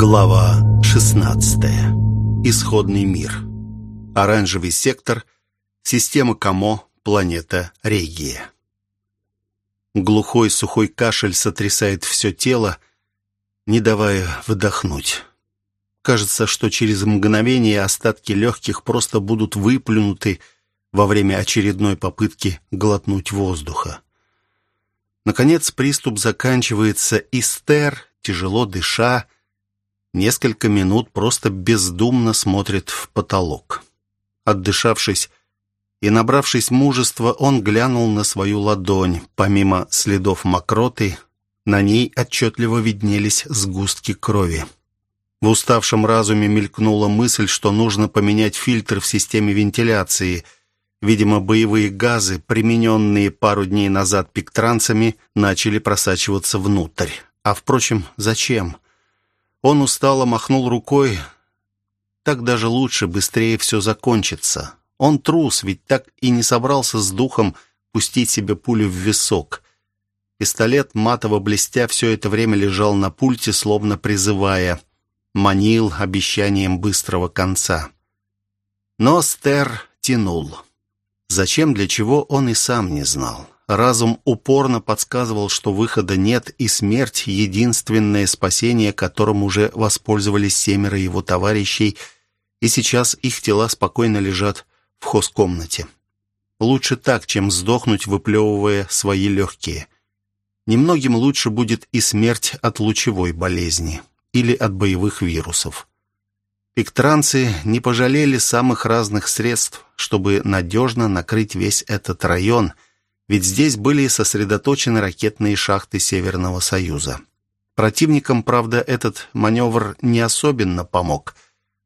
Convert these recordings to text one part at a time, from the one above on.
Глава 16. Исходный мир. Оранжевый сектор. Система Камо. Планета Регия. Глухой сухой кашель сотрясает все тело, не давая вдохнуть. Кажется, что через мгновение остатки легких просто будут выплюнуты во время очередной попытки глотнуть воздуха. Наконец приступ заканчивается, и Стер, тяжело дыша, несколько минут просто бездумно смотрит в потолок. Отдышавшись и набравшись мужества, он глянул на свою ладонь. Помимо следов мокроты, на ней отчетливо виднелись сгустки крови. В уставшем разуме мелькнула мысль, что нужно поменять фильтр в системе вентиляции. Видимо, боевые газы, примененные пару дней назад пиктранцами, начали просачиваться внутрь. А, впрочем, зачем? Он устало махнул рукой. Так даже лучше, быстрее все закончится. Он трус, ведь так и не собрался с духом пустить себе пулю в висок. Пистолет, матово блестя, все это время лежал на пульте, словно призывая. Манил обещанием быстрого конца. Но Стер тянул. Зачем, для чего, он и сам не знал. Разум упорно подсказывал, что выхода нет, и смерть — единственное спасение, которым уже воспользовались семеро его товарищей, и сейчас их тела спокойно лежат в хозкомнате. Лучше так, чем сдохнуть, выплевывая свои легкие. Немногим лучше будет и смерть от лучевой болезни или от боевых вирусов. Пиктранцы не пожалели самых разных средств, чтобы надежно накрыть весь этот район — ведь здесь были сосредоточены ракетные шахты Северного Союза. Противникам, правда, этот маневр не особенно помог.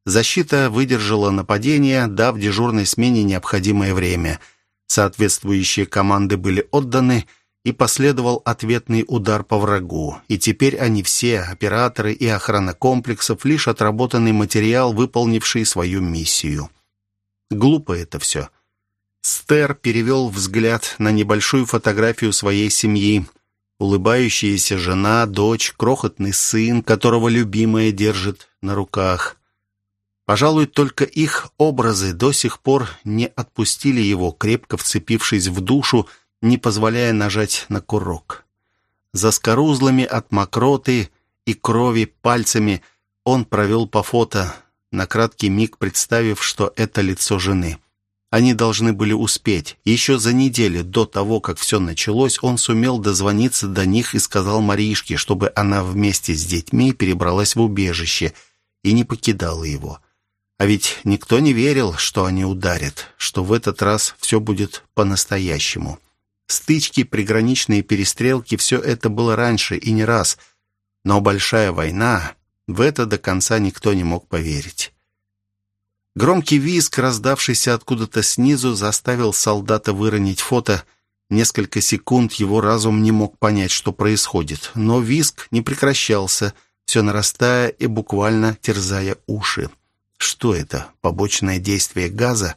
Защита выдержала нападение, дав дежурной смене необходимое время. Соответствующие команды были отданы, и последовал ответный удар по врагу. И теперь они все, операторы и охрана комплексов, лишь отработанный материал, выполнивший свою миссию. Глупо это все. — Стер перевел взгляд на небольшую фотографию своей семьи. Улыбающаяся жена, дочь, крохотный сын, которого любимая держит на руках. Пожалуй, только их образы до сих пор не отпустили его, крепко вцепившись в душу, не позволяя нажать на курок. За скорузлыми от мокроты и крови пальцами он провел по фото, на краткий миг представив, что это лицо жены. Они должны были успеть. Еще за неделю до того, как все началось, он сумел дозвониться до них и сказал Маришке, чтобы она вместе с детьми перебралась в убежище и не покидала его. А ведь никто не верил, что они ударят, что в этот раз все будет по-настоящему. Стычки, приграничные перестрелки — все это было раньше и не раз. Но большая война — в это до конца никто не мог поверить. Громкий визг, раздавшийся откуда-то снизу, заставил солдата выронить фото. Несколько секунд его разум не мог понять, что происходит. Но визг не прекращался, все нарастая и буквально терзая уши. Что это? Побочное действие газа?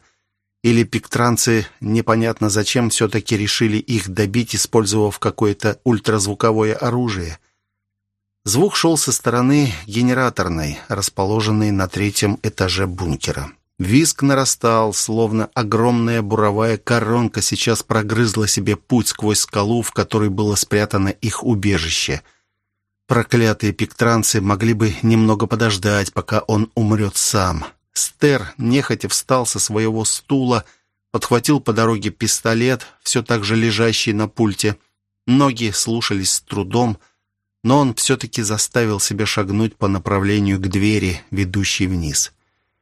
Или пиктранцы непонятно зачем все-таки решили их добить, использовав какое-то ультразвуковое оружие? Звук шел со стороны генераторной, расположенной на третьем этаже бункера. Виск нарастал, словно огромная буровая коронка сейчас прогрызла себе путь сквозь скалу, в которой было спрятано их убежище. Проклятые пиктранцы могли бы немного подождать, пока он умрет сам. Стер нехотя встал со своего стула, подхватил по дороге пистолет, все так же лежащий на пульте. Ноги слушались с трудом, но он все-таки заставил себя шагнуть по направлению к двери, ведущей вниз.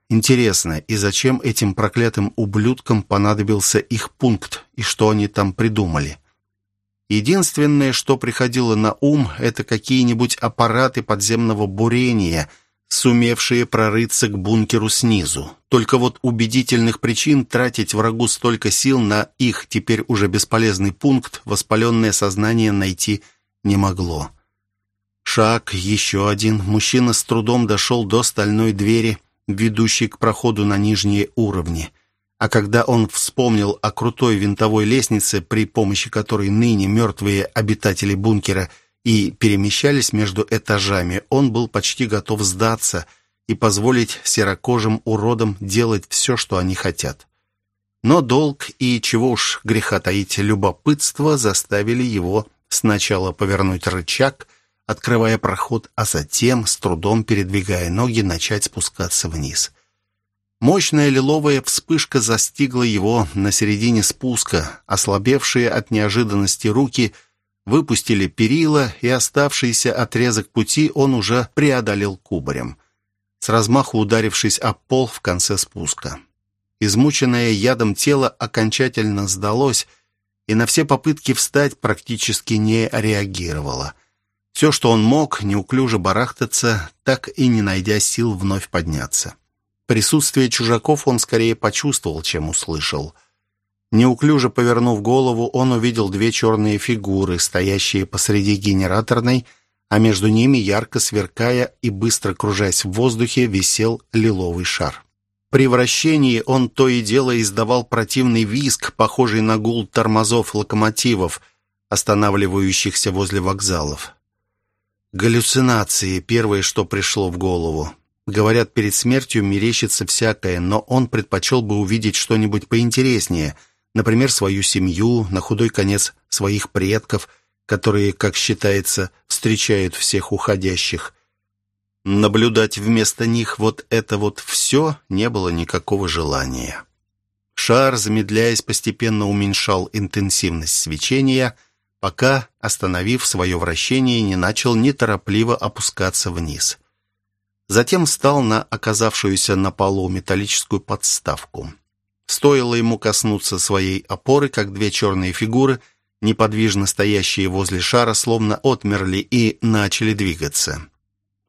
Интересно, и зачем этим проклятым ублюдкам понадобился их пункт, и что они там придумали? Единственное, что приходило на ум, это какие-нибудь аппараты подземного бурения, сумевшие прорыться к бункеру снизу. Только вот убедительных причин тратить врагу столько сил на их теперь уже бесполезный пункт воспаленное сознание найти не могло. Шаг, еще один. Мужчина с трудом дошел до стальной двери, ведущей к проходу на нижние уровни. А когда он вспомнил о крутой винтовой лестнице, при помощи которой ныне мертвые обитатели бункера и перемещались между этажами, он был почти готов сдаться и позволить серокожим уродам делать все, что они хотят. Но долг и, чего уж греха таить, любопытство заставили его сначала повернуть рычаг, открывая проход, а затем, с трудом передвигая ноги, начать спускаться вниз. Мощная лиловая вспышка застигла его на середине спуска. Ослабевшие от неожиданности руки выпустили перила, и оставшийся отрезок пути он уже преодолел кубарем, с размаху ударившись о пол в конце спуска. Измученное ядом тело окончательно сдалось, и на все попытки встать практически не реагировало. Все, что он мог, неуклюже барахтаться, так и не найдя сил вновь подняться. Присутствие чужаков он скорее почувствовал, чем услышал. Неуклюже повернув голову, он увидел две черные фигуры, стоящие посреди генераторной, а между ними, ярко сверкая и быстро кружась в воздухе, висел лиловый шар. При вращении он то и дело издавал противный визг, похожий на гул тормозов локомотивов, останавливающихся возле вокзалов. Галлюцинации — первое, что пришло в голову. Говорят, перед смертью мерещится всякое, но он предпочел бы увидеть что-нибудь поинтереснее, например, свою семью, на худой конец своих предков, которые, как считается, встречают всех уходящих. Наблюдать вместо них вот это вот все не было никакого желания. Шар, замедляясь, постепенно уменьшал интенсивность свечения, пока, остановив свое вращение, не начал неторопливо опускаться вниз. Затем встал на оказавшуюся на полу металлическую подставку. Стоило ему коснуться своей опоры, как две черные фигуры, неподвижно стоящие возле шара, словно отмерли и начали двигаться.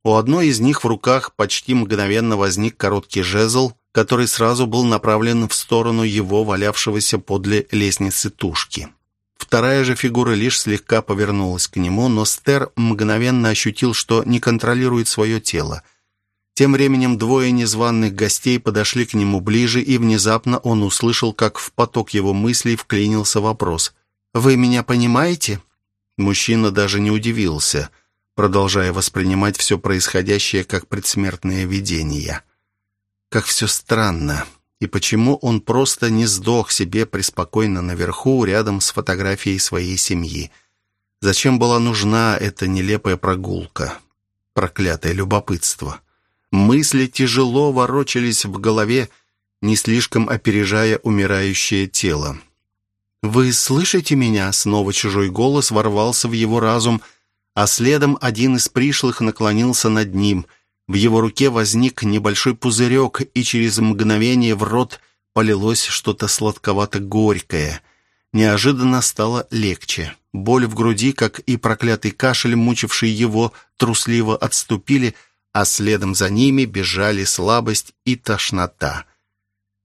У одной из них в руках почти мгновенно возник короткий жезл, который сразу был направлен в сторону его валявшегося подле лестницы тушки. Вторая же фигура лишь слегка повернулась к нему, но Стер мгновенно ощутил, что не контролирует свое тело. Тем временем двое незваных гостей подошли к нему ближе, и внезапно он услышал, как в поток его мыслей вклинился вопрос. «Вы меня понимаете?» Мужчина даже не удивился – продолжая воспринимать все происходящее как предсмертное видение. Как все странно. И почему он просто не сдох себе преспокойно наверху, рядом с фотографией своей семьи? Зачем была нужна эта нелепая прогулка? Проклятое любопытство. Мысли тяжело ворочались в голове, не слишком опережая умирающее тело. «Вы слышите меня?» Снова чужой голос ворвался в его разум – а следом один из пришлых наклонился над ним. В его руке возник небольшой пузырек, и через мгновение в рот полилось что-то сладковато-горькое. Неожиданно стало легче. Боль в груди, как и проклятый кашель, мучивший его, трусливо отступили, а следом за ними бежали слабость и тошнота.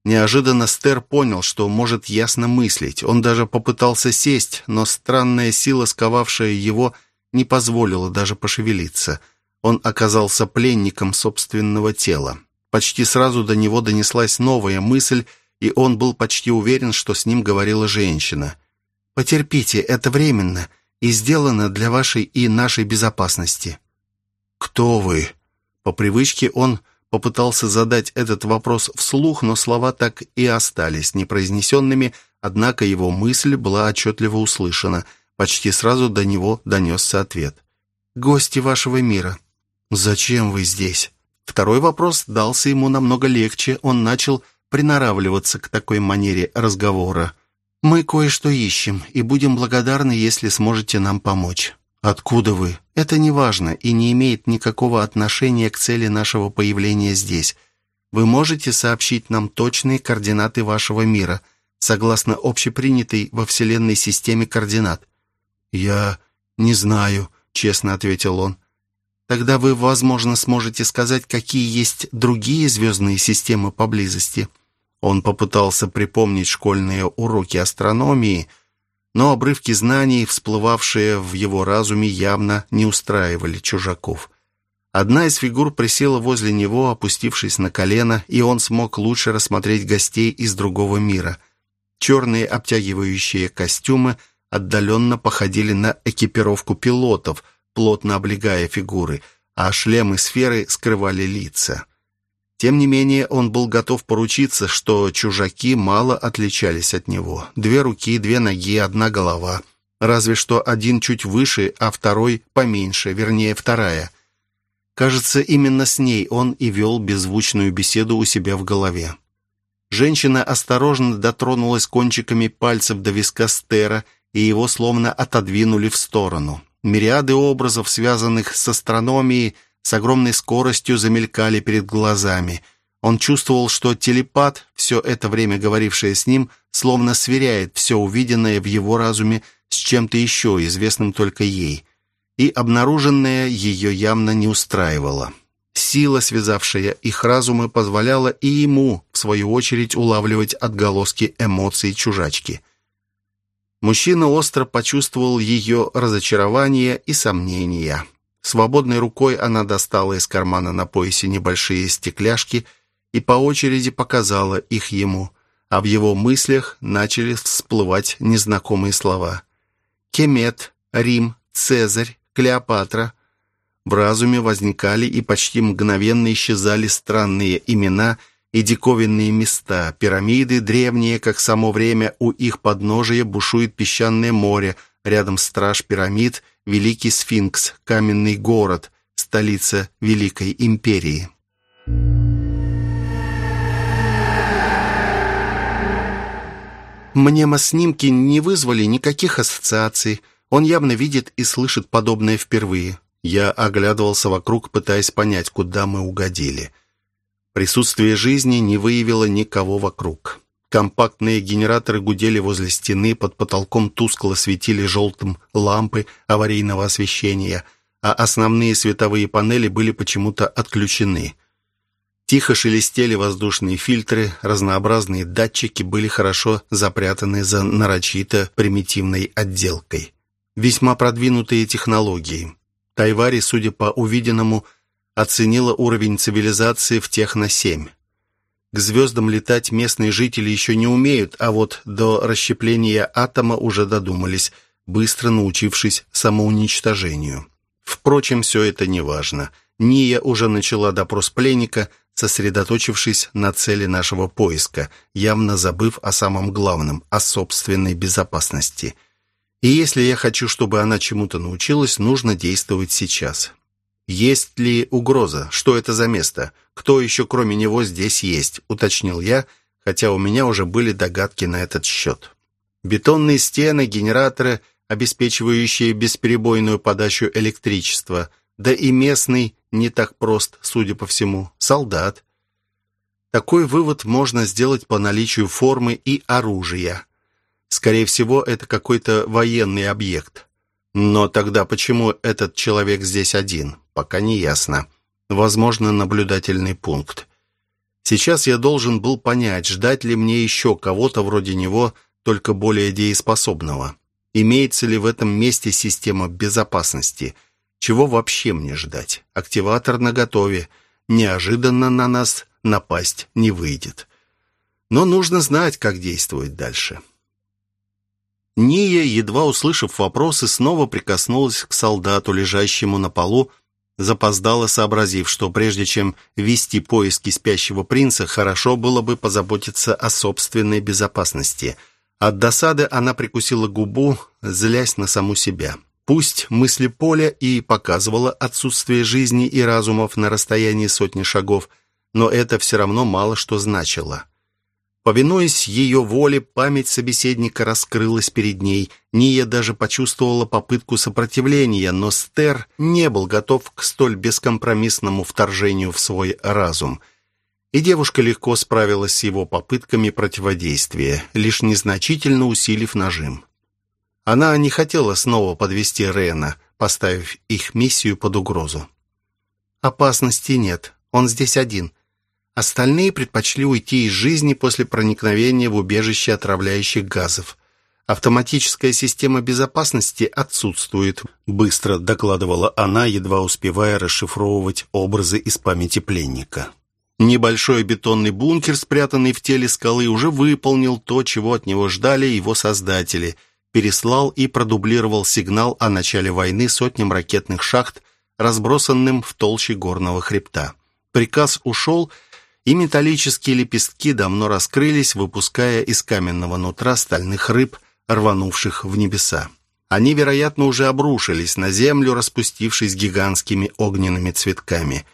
Неожиданно Стер понял, что может ясно мыслить. Он даже попытался сесть, но странная сила, сковавшая его, — не позволило даже пошевелиться. Он оказался пленником собственного тела. Почти сразу до него донеслась новая мысль, и он был почти уверен, что с ним говорила женщина. «Потерпите, это временно и сделано для вашей и нашей безопасности». «Кто вы?» По привычке он попытался задать этот вопрос вслух, но слова так и остались непроизнесенными, однако его мысль была отчетливо услышана – Почти сразу до него донесся ответ. «Гости вашего мира. Зачем вы здесь?» Второй вопрос дался ему намного легче. Он начал приноравливаться к такой манере разговора. «Мы кое-что ищем, и будем благодарны, если сможете нам помочь». «Откуда вы?» «Это не важно и не имеет никакого отношения к цели нашего появления здесь. Вы можете сообщить нам точные координаты вашего мира, согласно общепринятой во Вселенной системе координат. «Я не знаю», — честно ответил он. «Тогда вы, возможно, сможете сказать, какие есть другие звездные системы поблизости». Он попытался припомнить школьные уроки астрономии, но обрывки знаний, всплывавшие в его разуме, явно не устраивали чужаков. Одна из фигур присела возле него, опустившись на колено, и он смог лучше рассмотреть гостей из другого мира. Черные обтягивающие костюмы — отдаленно походили на экипировку пилотов, плотно облегая фигуры, а шлемы сферы скрывали лица. Тем не менее, он был готов поручиться, что чужаки мало отличались от него. Две руки, две ноги, одна голова. Разве что один чуть выше, а второй поменьше, вернее, вторая. Кажется, именно с ней он и вел беззвучную беседу у себя в голове. Женщина осторожно дотронулась кончиками пальцев до виска Стера, и его словно отодвинули в сторону. Мириады образов, связанных с астрономией, с огромной скоростью замелькали перед глазами. Он чувствовал, что телепат, все это время говорившая с ним, словно сверяет все увиденное в его разуме с чем-то еще, известным только ей. И обнаруженное ее явно не устраивало. Сила, связавшая их разумы, позволяла и ему, в свою очередь, улавливать отголоски эмоций чужачки. Мужчина остро почувствовал ее разочарование и сомнения. Свободной рукой она достала из кармана на поясе небольшие стекляшки и по очереди показала их ему, а в его мыслях начали всплывать незнакомые слова. «Кемет», «Рим», «Цезарь», «Клеопатра». В разуме возникали и почти мгновенно исчезали странные имена и диковинные места. Пирамиды древние, как само время, у их подножия бушует песчаное море, рядом страж пирамид – Великий Сфинкс, каменный город, столица Великой Империи. Мнемоснимки не вызвали никаких ассоциаций. Он явно видит и слышит подобное впервые. Я оглядывался вокруг, пытаясь понять, куда мы угодили. Присутствие жизни не выявило никого вокруг. Компактные генераторы гудели возле стены, под потолком тускло светили желтым лампы аварийного освещения, а основные световые панели были почему-то отключены. Тихо шелестели воздушные фильтры, разнообразные датчики были хорошо запрятаны за нарочито примитивной отделкой. Весьма продвинутые технологии. Тайвари, судя по увиденному, оценила уровень цивилизации в Техно-7. К звездам летать местные жители еще не умеют, а вот до расщепления атома уже додумались, быстро научившись самоуничтожению. Впрочем, все это не важно. Ния уже начала допрос пленника, сосредоточившись на цели нашего поиска, явно забыв о самом главном, о собственной безопасности. И если я хочу, чтобы она чему-то научилась, нужно действовать сейчас. «Есть ли угроза? Что это за место? Кто еще кроме него здесь есть?» — уточнил я, хотя у меня уже были догадки на этот счет. Бетонные стены, генераторы, обеспечивающие бесперебойную подачу электричества, да и местный не так прост, судя по всему, солдат. Такой вывод можно сделать по наличию формы и оружия. Скорее всего, это какой-то военный объект. Но тогда почему этот человек здесь один? Пока не ясно. Возможно, наблюдательный пункт. Сейчас я должен был понять, ждать ли мне еще кого-то вроде него, только более дееспособного. Имеется ли в этом месте система безопасности? Чего вообще мне ждать? Активатор наготове. Неожиданно на нас напасть не выйдет. Но нужно знать, как действовать дальше. Ния, едва услышав вопросы, снова прикоснулась к солдату, лежащему на полу, запоздала, сообразив, что прежде чем вести поиски спящего принца, хорошо было бы позаботиться о собственной безопасности. От досады она прикусила губу, злясь на саму себя. Пусть мысли поля и показывала отсутствие жизни и разумов на расстоянии сотни шагов, но это все равно мало что значило. Повинуясь ее воле, память собеседника раскрылась перед ней. Ния даже почувствовала попытку сопротивления, но Стер не был готов к столь бескомпромиссному вторжению в свой разум. И девушка легко справилась с его попытками противодействия, лишь незначительно усилив нажим. Она не хотела снова подвести Рена, поставив их миссию под угрозу. «Опасности нет, он здесь один», Остальные предпочли уйти из жизни после проникновения в убежище отравляющих газов. Автоматическая система безопасности отсутствует, быстро докладывала она, едва успевая расшифровывать образы из памяти пленника. Небольшой бетонный бункер, спрятанный в теле скалы, уже выполнил то, чего от него ждали его создатели. переслал и продублировал сигнал о начале войны сотням ракетных шахт, разбросанным в толще горного хребта. Приказ ушел, и металлические лепестки давно раскрылись, выпуская из каменного нутра стальных рыб, рванувших в небеса. Они, вероятно, уже обрушились на землю, распустившись гигантскими огненными цветками.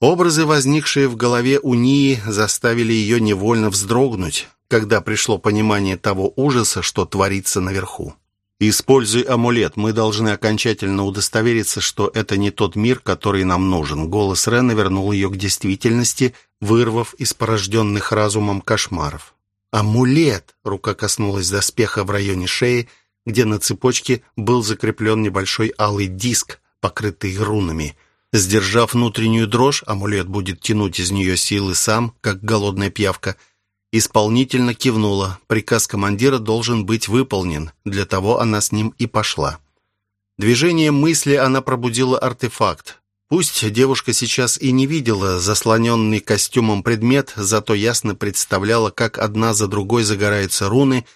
Образы, возникшие в голове у Нии, заставили ее невольно вздрогнуть, когда пришло понимание того ужаса, что творится наверху. «Используй амулет. Мы должны окончательно удостовериться, что это не тот мир, который нам нужен». Голос Рена вернул ее к действительности, вырвав из порожденных разумом кошмаров. «Амулет!» — рука коснулась доспеха в районе шеи, где на цепочке был закреплен небольшой алый диск, покрытый рунами. Сдержав внутреннюю дрожь, амулет будет тянуть из нее силы сам, как голодная пьявка — Исполнительно кивнула. Приказ командира должен быть выполнен. Для того она с ним и пошла. Движением мысли она пробудила артефакт. Пусть девушка сейчас и не видела заслоненный костюмом предмет, зато ясно представляла, как одна за другой загораются руны,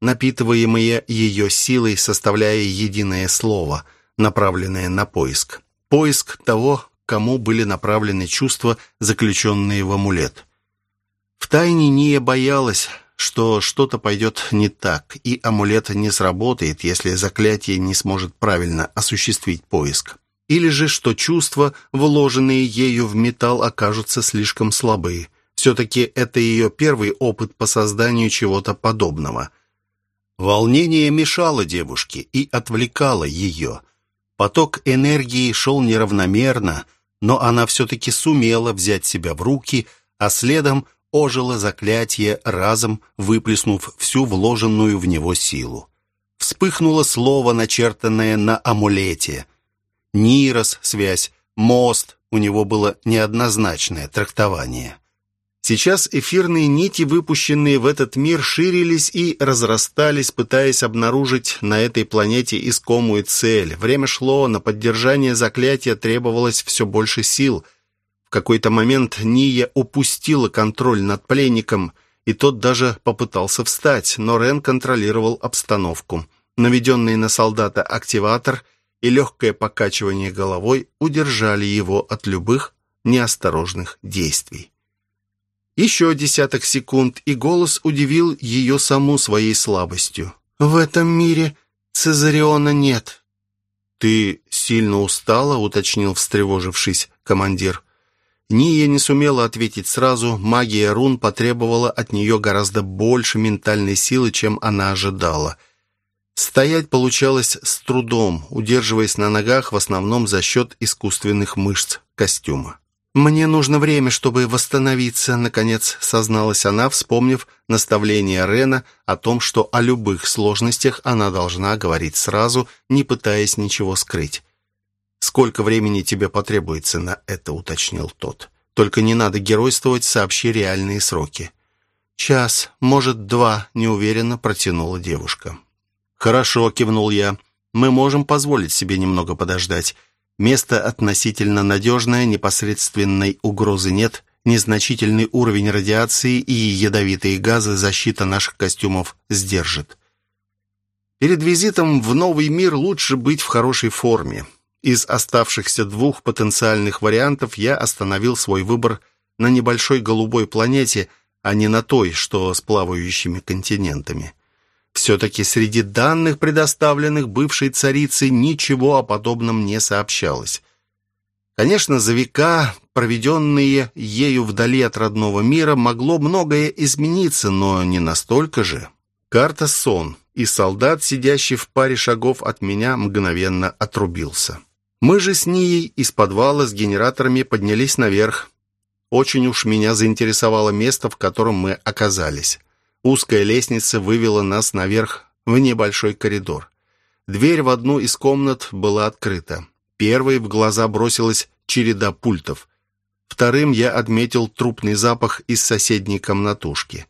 напитываемые ее силой, составляя единое слово, направленное на поиск. Поиск того, кому были направлены чувства, заключенные в амулет. Втайне Ния боялась, что что-то пойдет не так, и амулет не сработает, если заклятие не сможет правильно осуществить поиск. Или же, что чувства, вложенные ею в металл, окажутся слишком слабые. Все-таки это ее первый опыт по созданию чего-то подобного. Волнение мешало девушке и отвлекало ее. Поток энергии шел неравномерно, но она все-таки сумела взять себя в руки, а следом – ожило заклятие, разом выплеснув всю вложенную в него силу. Вспыхнуло слово, начертанное на амулете. Нирос, связь, мост, у него было неоднозначное трактование. Сейчас эфирные нити, выпущенные в этот мир, ширились и разрастались, пытаясь обнаружить на этой планете искомую цель. Время шло, на поддержание заклятия требовалось все больше сил – в какой-то момент Ния упустила контроль над пленником, и тот даже попытался встать, но Рен контролировал обстановку. Наведенный на солдата активатор и легкое покачивание головой удержали его от любых неосторожных действий. Еще десяток секунд, и голос удивил ее саму своей слабостью. «В этом мире Цезариона нет». «Ты сильно устала?» — уточнил, встревожившись командир. Ния не сумела ответить сразу, магия рун потребовала от нее гораздо больше ментальной силы, чем она ожидала. Стоять получалось с трудом, удерживаясь на ногах в основном за счет искусственных мышц костюма. «Мне нужно время, чтобы восстановиться», — наконец созналась она, вспомнив наставление Рена о том, что о любых сложностях она должна говорить сразу, не пытаясь ничего скрыть. «Сколько времени тебе потребуется на это?» — уточнил тот. «Только не надо геройствовать, сообщи реальные сроки». «Час, может, два», — неуверенно протянула девушка. «Хорошо», — кивнул я. «Мы можем позволить себе немного подождать. Место относительно надежное, непосредственной угрозы нет, незначительный уровень радиации и ядовитые газы защита наших костюмов сдержит». Перед визитом в новый мир лучше быть в хорошей форме. Из оставшихся двух потенциальных вариантов я остановил свой выбор на небольшой голубой планете, а не на той, что с плавающими континентами. Все-таки среди данных, предоставленных бывшей царицей, ничего о подобном не сообщалось. Конечно, за века, проведенные ею вдали от родного мира, могло многое измениться, но не настолько же. Карта «Сон», и солдат, сидящий в паре шагов от меня, мгновенно отрубился. Мы же с Нией из подвала с генераторами поднялись наверх. Очень уж меня заинтересовало место, в котором мы оказались. Узкая лестница вывела нас наверх в небольшой коридор. Дверь в одну из комнат была открыта. Первой в глаза бросилась череда пультов. Вторым я отметил трупный запах из соседней комнатушки.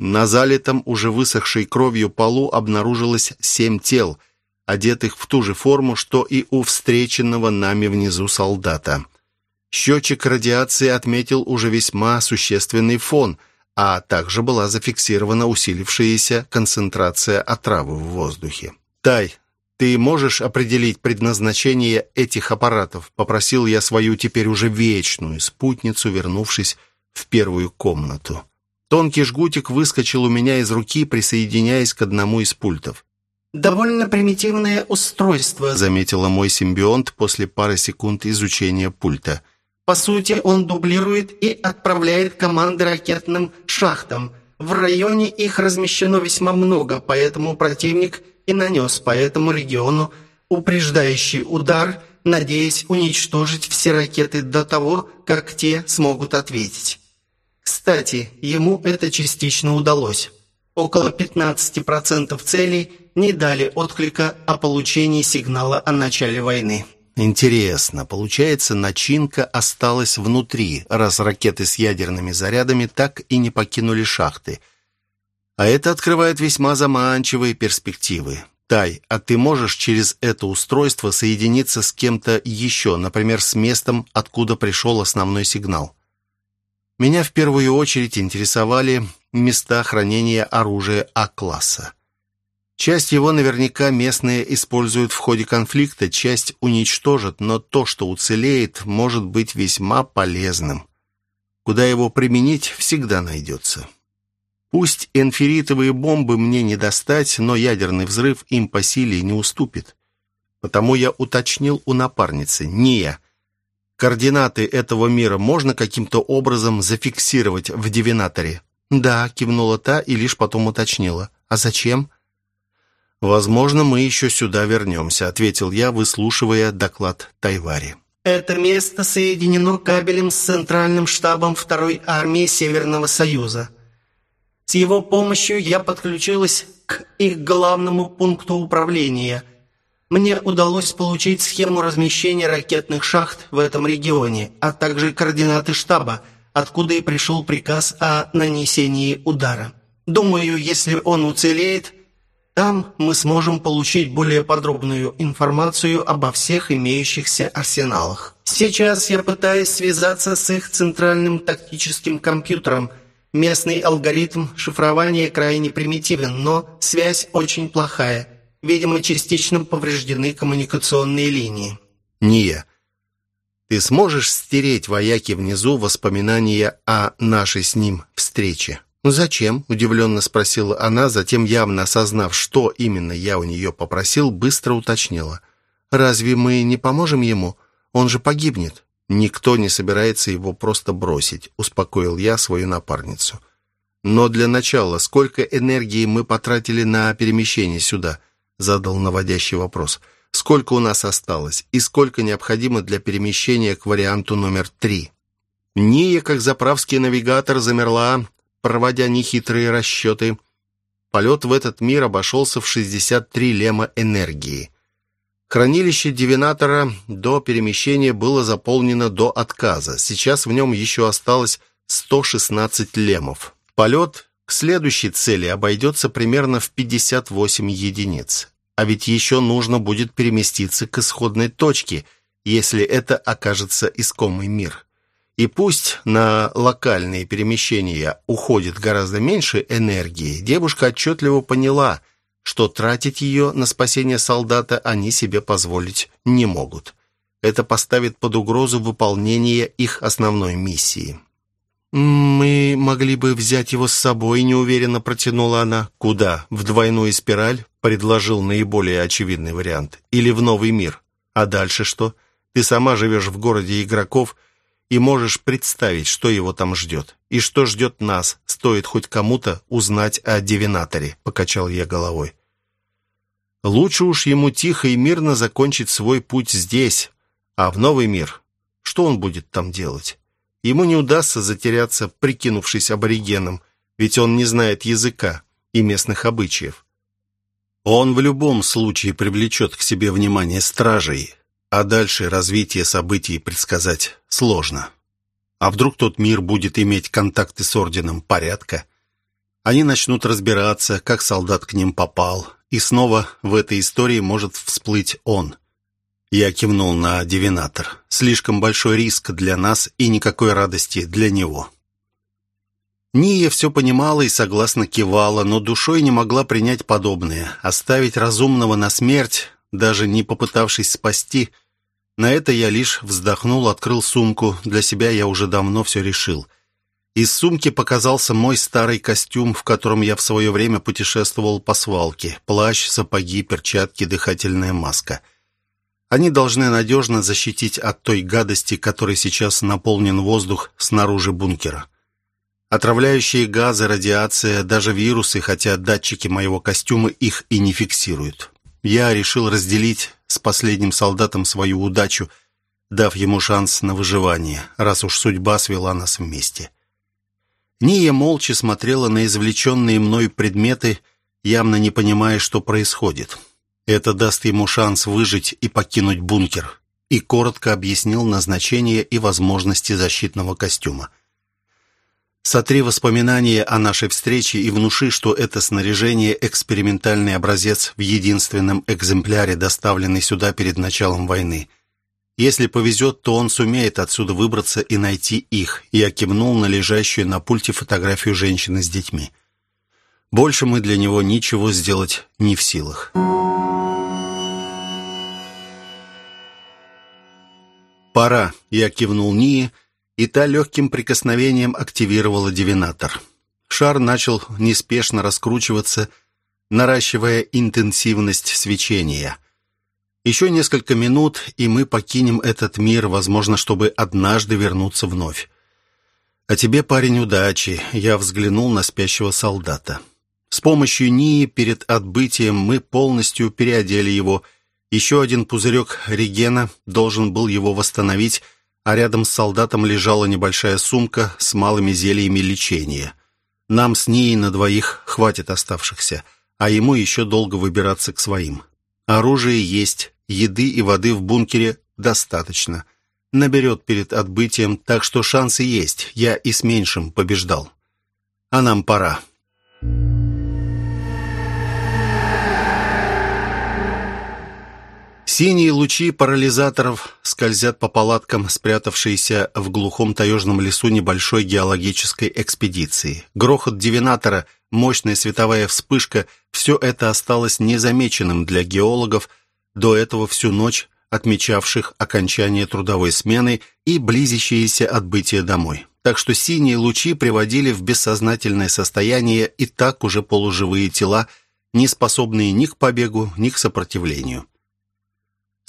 На залитом, уже высохшей кровью полу обнаружилось семь тел — одетых в ту же форму, что и у встреченного нами внизу солдата. Счетчик радиации отметил уже весьма существенный фон, а также была зафиксирована усилившаяся концентрация отравы в воздухе. «Тай, ты можешь определить предназначение этих аппаратов?» Попросил я свою теперь уже вечную спутницу, вернувшись в первую комнату. Тонкий жгутик выскочил у меня из руки, присоединяясь к одному из пультов. «Довольно примитивное устройство», — заметила мой симбионт после пары секунд изучения пульта. «По сути, он дублирует и отправляет команды ракетным шахтам. В районе их размещено весьма много, поэтому противник и нанес по этому региону упреждающий удар, надеясь уничтожить все ракеты до того, как те смогут ответить. Кстати, ему это частично удалось. Около 15% целей не дали отклика о получении сигнала о начале войны. Интересно, получается, начинка осталась внутри, раз ракеты с ядерными зарядами так и не покинули шахты. А это открывает весьма заманчивые перспективы. Тай, а ты можешь через это устройство соединиться с кем-то еще, например, с местом, откуда пришел основной сигнал? Меня в первую очередь интересовали места хранения оружия А-класса. Часть его наверняка местные используют в ходе конфликта, часть уничтожат, но то, что уцелеет, может быть весьма полезным. Куда его применить, всегда найдется. Пусть энферитовые бомбы мне не достать, но ядерный взрыв им по силе не уступит. Потому я уточнил у напарницы, не я. Координаты этого мира можно каким-то образом зафиксировать в девинаторе? «Да», — кивнула та и лишь потом уточнила. «А зачем?» «Возможно, мы еще сюда вернемся», — ответил я, выслушивая доклад Тайвари. «Это место соединено кабелем с центральным штабом второй армии Северного Союза. С его помощью я подключилась к их главному пункту управления. Мне удалось получить схему размещения ракетных шахт в этом регионе, а также координаты штаба, откуда и пришел приказ о нанесении удара. Думаю, если он уцелеет...» Там мы сможем получить более подробную информацию обо всех имеющихся арсеналах. Сейчас я пытаюсь связаться с их центральным тактическим компьютером. Местный алгоритм шифрования крайне примитивен, но связь очень плохая. Видимо, частично повреждены коммуникационные линии. Ния, ты сможешь стереть вояки внизу воспоминания о нашей с ним встрече? «Ну зачем?» – удивленно спросила она, затем, явно осознав, что именно я у нее попросил, быстро уточнила. «Разве мы не поможем ему? Он же погибнет». «Никто не собирается его просто бросить», – успокоил я свою напарницу. «Но для начала, сколько энергии мы потратили на перемещение сюда?» – задал наводящий вопрос. «Сколько у нас осталось и сколько необходимо для перемещения к варианту номер три?» Ния, как заправский навигатор, замерла, проводя нехитрые расчеты. Полет в этот мир обошелся в 63 лема энергии. Хранилище Дивинатора до перемещения было заполнено до отказа. Сейчас в нем еще осталось 116 лемов. Полет к следующей цели обойдется примерно в 58 единиц. А ведь еще нужно будет переместиться к исходной точке, если это окажется искомый мир. И пусть на локальные перемещения уходит гораздо меньше энергии, девушка отчетливо поняла, что тратить ее на спасение солдата они себе позволить не могут. Это поставит под угрозу выполнение их основной миссии. «Мы могли бы взять его с собой», — неуверенно протянула она. «Куда? В двойную спираль?» — предложил наиболее очевидный вариант. «Или в новый мир? А дальше что? Ты сама живешь в городе игроков — и можешь представить, что его там ждет. И что ждет нас, стоит хоть кому-то узнать о Девинаторе», — покачал я головой. «Лучше уж ему тихо и мирно закончить свой путь здесь, а в новый мир. Что он будет там делать? Ему не удастся затеряться, прикинувшись аборигеном, ведь он не знает языка и местных обычаев. Он в любом случае привлечет к себе внимание стражей, а дальше развитие событий предсказать сложно. А вдруг тот мир будет иметь контакты с Орденом порядка? Они начнут разбираться, как солдат к ним попал, и снова в этой истории может всплыть он. Я кивнул на Девинатор. Слишком большой риск для нас и никакой радости для него. Ния все понимала и согласно кивала, но душой не могла принять подобное. Оставить разумного на смерть, даже не попытавшись спасти. На это я лишь вздохнул, открыл сумку. Для себя я уже давно все решил. Из сумки показался мой старый костюм, в котором я в свое время путешествовал по свалке. Плащ, сапоги, перчатки, дыхательная маска. Они должны надежно защитить от той гадости, которой сейчас наполнен воздух снаружи бункера. Отравляющие газы, радиация, даже вирусы, хотя датчики моего костюма их и не фиксируют. Я решил разделить с последним солдатом свою удачу, дав ему шанс на выживание, раз уж судьба свела нас вместе. Ния молча смотрела на извлеченные мной предметы, явно не понимая, что происходит. Это даст ему шанс выжить и покинуть бункер, и коротко объяснил назначение и возможности защитного костюма. Сотри воспоминания о нашей встрече и внуши, что это снаряжение – экспериментальный образец в единственном экземпляре, доставленный сюда перед началом войны. Если повезет, то он сумеет отсюда выбраться и найти их. Я кивнул на лежащую на пульте фотографию женщины с детьми. Больше мы для него ничего сделать не в силах. «Пора», — я кивнул Нии, — и та легким прикосновением активировала дивинатор. Шар начал неспешно раскручиваться, наращивая интенсивность свечения. Еще несколько минут, и мы покинем этот мир, возможно, чтобы однажды вернуться вновь. «А тебе, парень, удачи!» Я взглянул на спящего солдата. С помощью Нии перед отбытием мы полностью переодели его. Еще один пузырек регена должен был его восстановить, а рядом с солдатом лежала небольшая сумка с малыми зельями лечения. Нам с ней на двоих хватит оставшихся, а ему еще долго выбираться к своим. Оружие есть, еды и воды в бункере достаточно. Наберет перед отбытием, так что шансы есть, я и с меньшим побеждал. А нам пора. Синие лучи парализаторов скользят по палаткам, спрятавшейся в глухом таежном лесу небольшой геологической экспедиции. Грохот дивинатора, мощная световая вспышка – все это осталось незамеченным для геологов, до этого всю ночь отмечавших окончание трудовой смены и близящееся отбытие домой. Так что синие лучи приводили в бессознательное состояние и так уже полуживые тела, не способные ни к побегу, ни к сопротивлению.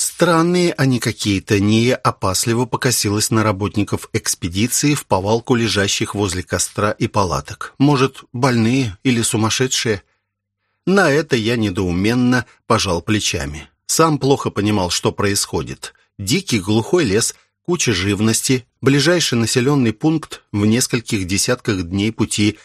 Странные они какие-то, Ния опасливо покосилась на работников экспедиции в повалку лежащих возле костра и палаток. Может, больные или сумасшедшие? На это я недоуменно пожал плечами. Сам плохо понимал, что происходит. Дикий глухой лес, куча живности, ближайший населенный пункт в нескольких десятках дней пути,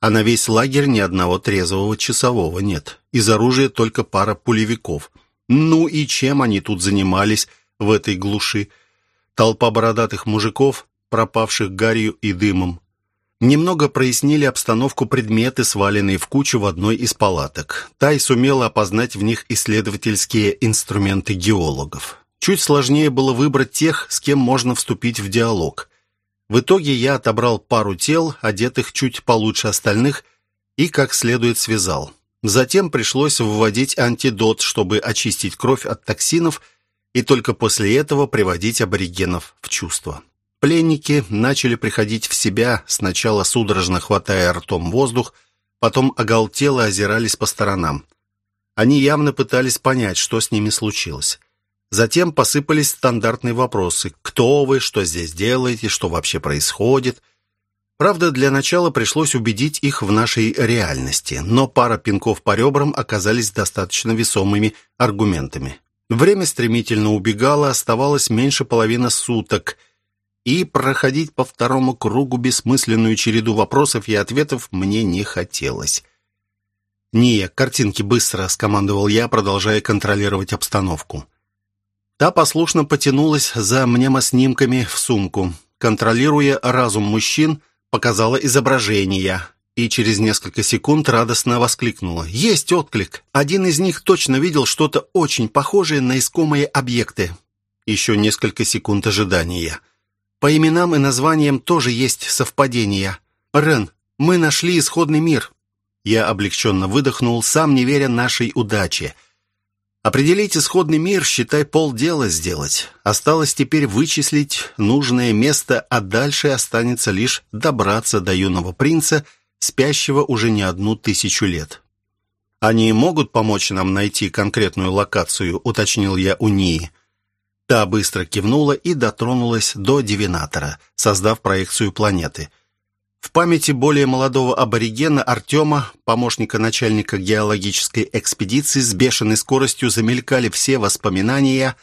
а на весь лагерь ни одного трезвого часового нет. Из оружия только пара пулевиков — ну и чем они тут занимались в этой глуши? Толпа бородатых мужиков, пропавших гарью и дымом. Немного прояснили обстановку предметы, сваленные в кучу в одной из палаток. Тай сумела опознать в них исследовательские инструменты геологов. Чуть сложнее было выбрать тех, с кем можно вступить в диалог. В итоге я отобрал пару тел, одетых чуть получше остальных, и как следует связал. Затем пришлось вводить антидот, чтобы очистить кровь от токсинов, и только после этого приводить аборигенов в чувство. Пленники начали приходить в себя, сначала судорожно хватая ртом воздух, потом оголтело озирались по сторонам. Они явно пытались понять, что с ними случилось. Затем посыпались стандартные вопросы. «Кто вы? Что здесь делаете? Что вообще происходит?» Правда, для начала пришлось убедить их в нашей реальности, но пара пинков по ребрам оказались достаточно весомыми аргументами. Время стремительно убегало, оставалось меньше половины суток, и проходить по второму кругу бессмысленную череду вопросов и ответов мне не хотелось. «Не, картинки быстро», — скомандовал я, продолжая контролировать обстановку. Та послушно потянулась за мнемоснимками в сумку. Контролируя разум мужчин, показала изображение и через несколько секунд радостно воскликнула. «Есть отклик! Один из них точно видел что-то очень похожее на искомые объекты». Еще несколько секунд ожидания. По именам и названиям тоже есть совпадения. «Рен, Мы нашли исходный мир». Я облегченно выдохнул, сам не веря нашей удаче. Определить исходный мир, считай, полдела сделать. Осталось теперь вычислить нужное место, а дальше останется лишь добраться до юного принца, спящего уже не одну тысячу лет. «Они могут помочь нам найти конкретную локацию?» — уточнил я у Нии. Та быстро кивнула и дотронулась до дивинатора, создав проекцию планеты. В памяти более молодого аборигена Артема, помощника начальника геологической экспедиции, с бешеной скоростью замелькали все воспоминания,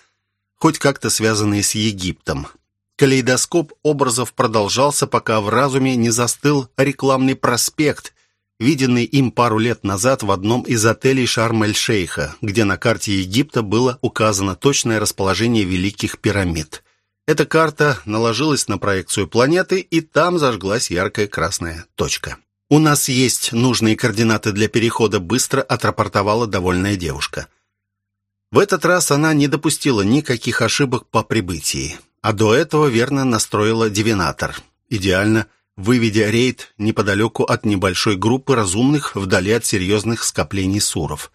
хоть как-то связанные с Египтом. Калейдоскоп образов продолжался, пока в разуме не застыл рекламный проспект, виденный им пару лет назад в одном из отелей Шарм-эль-Шейха, где на карте Египта было указано точное расположение Великих пирамид. Эта карта наложилась на проекцию планеты, и там зажглась яркая красная точка. «У нас есть нужные координаты для перехода», быстро отрапортовала довольная девушка. В этот раз она не допустила никаких ошибок по прибытии, а до этого верно настроила дивинатор. Идеально – выведя рейд неподалеку от небольшой группы разумных вдали от серьезных скоплений суров.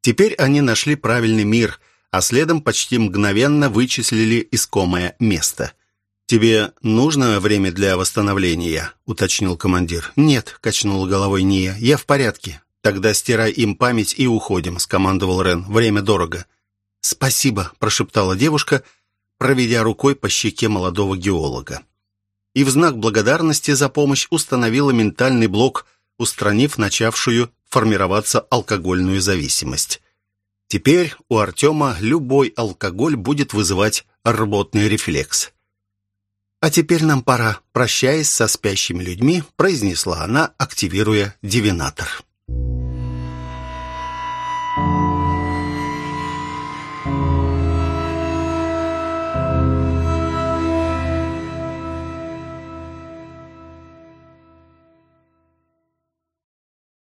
Теперь они нашли правильный мир, а следом почти мгновенно вычислили искомое место. «Тебе нужно время для восстановления?» — уточнил командир. «Нет», — качнула головой Ния, — «я в порядке». «Тогда стирай им память и уходим», — скомандовал Рен. «Время дорого». «Спасибо», — прошептала девушка, проведя рукой по щеке молодого геолога и в знак благодарности за помощь установила ментальный блок, устранив начавшую формироваться алкогольную зависимость. Теперь у Артема любой алкоголь будет вызывать рвотный рефлекс. «А теперь нам пора», — прощаясь со спящими людьми, произнесла она, активируя дивинатор.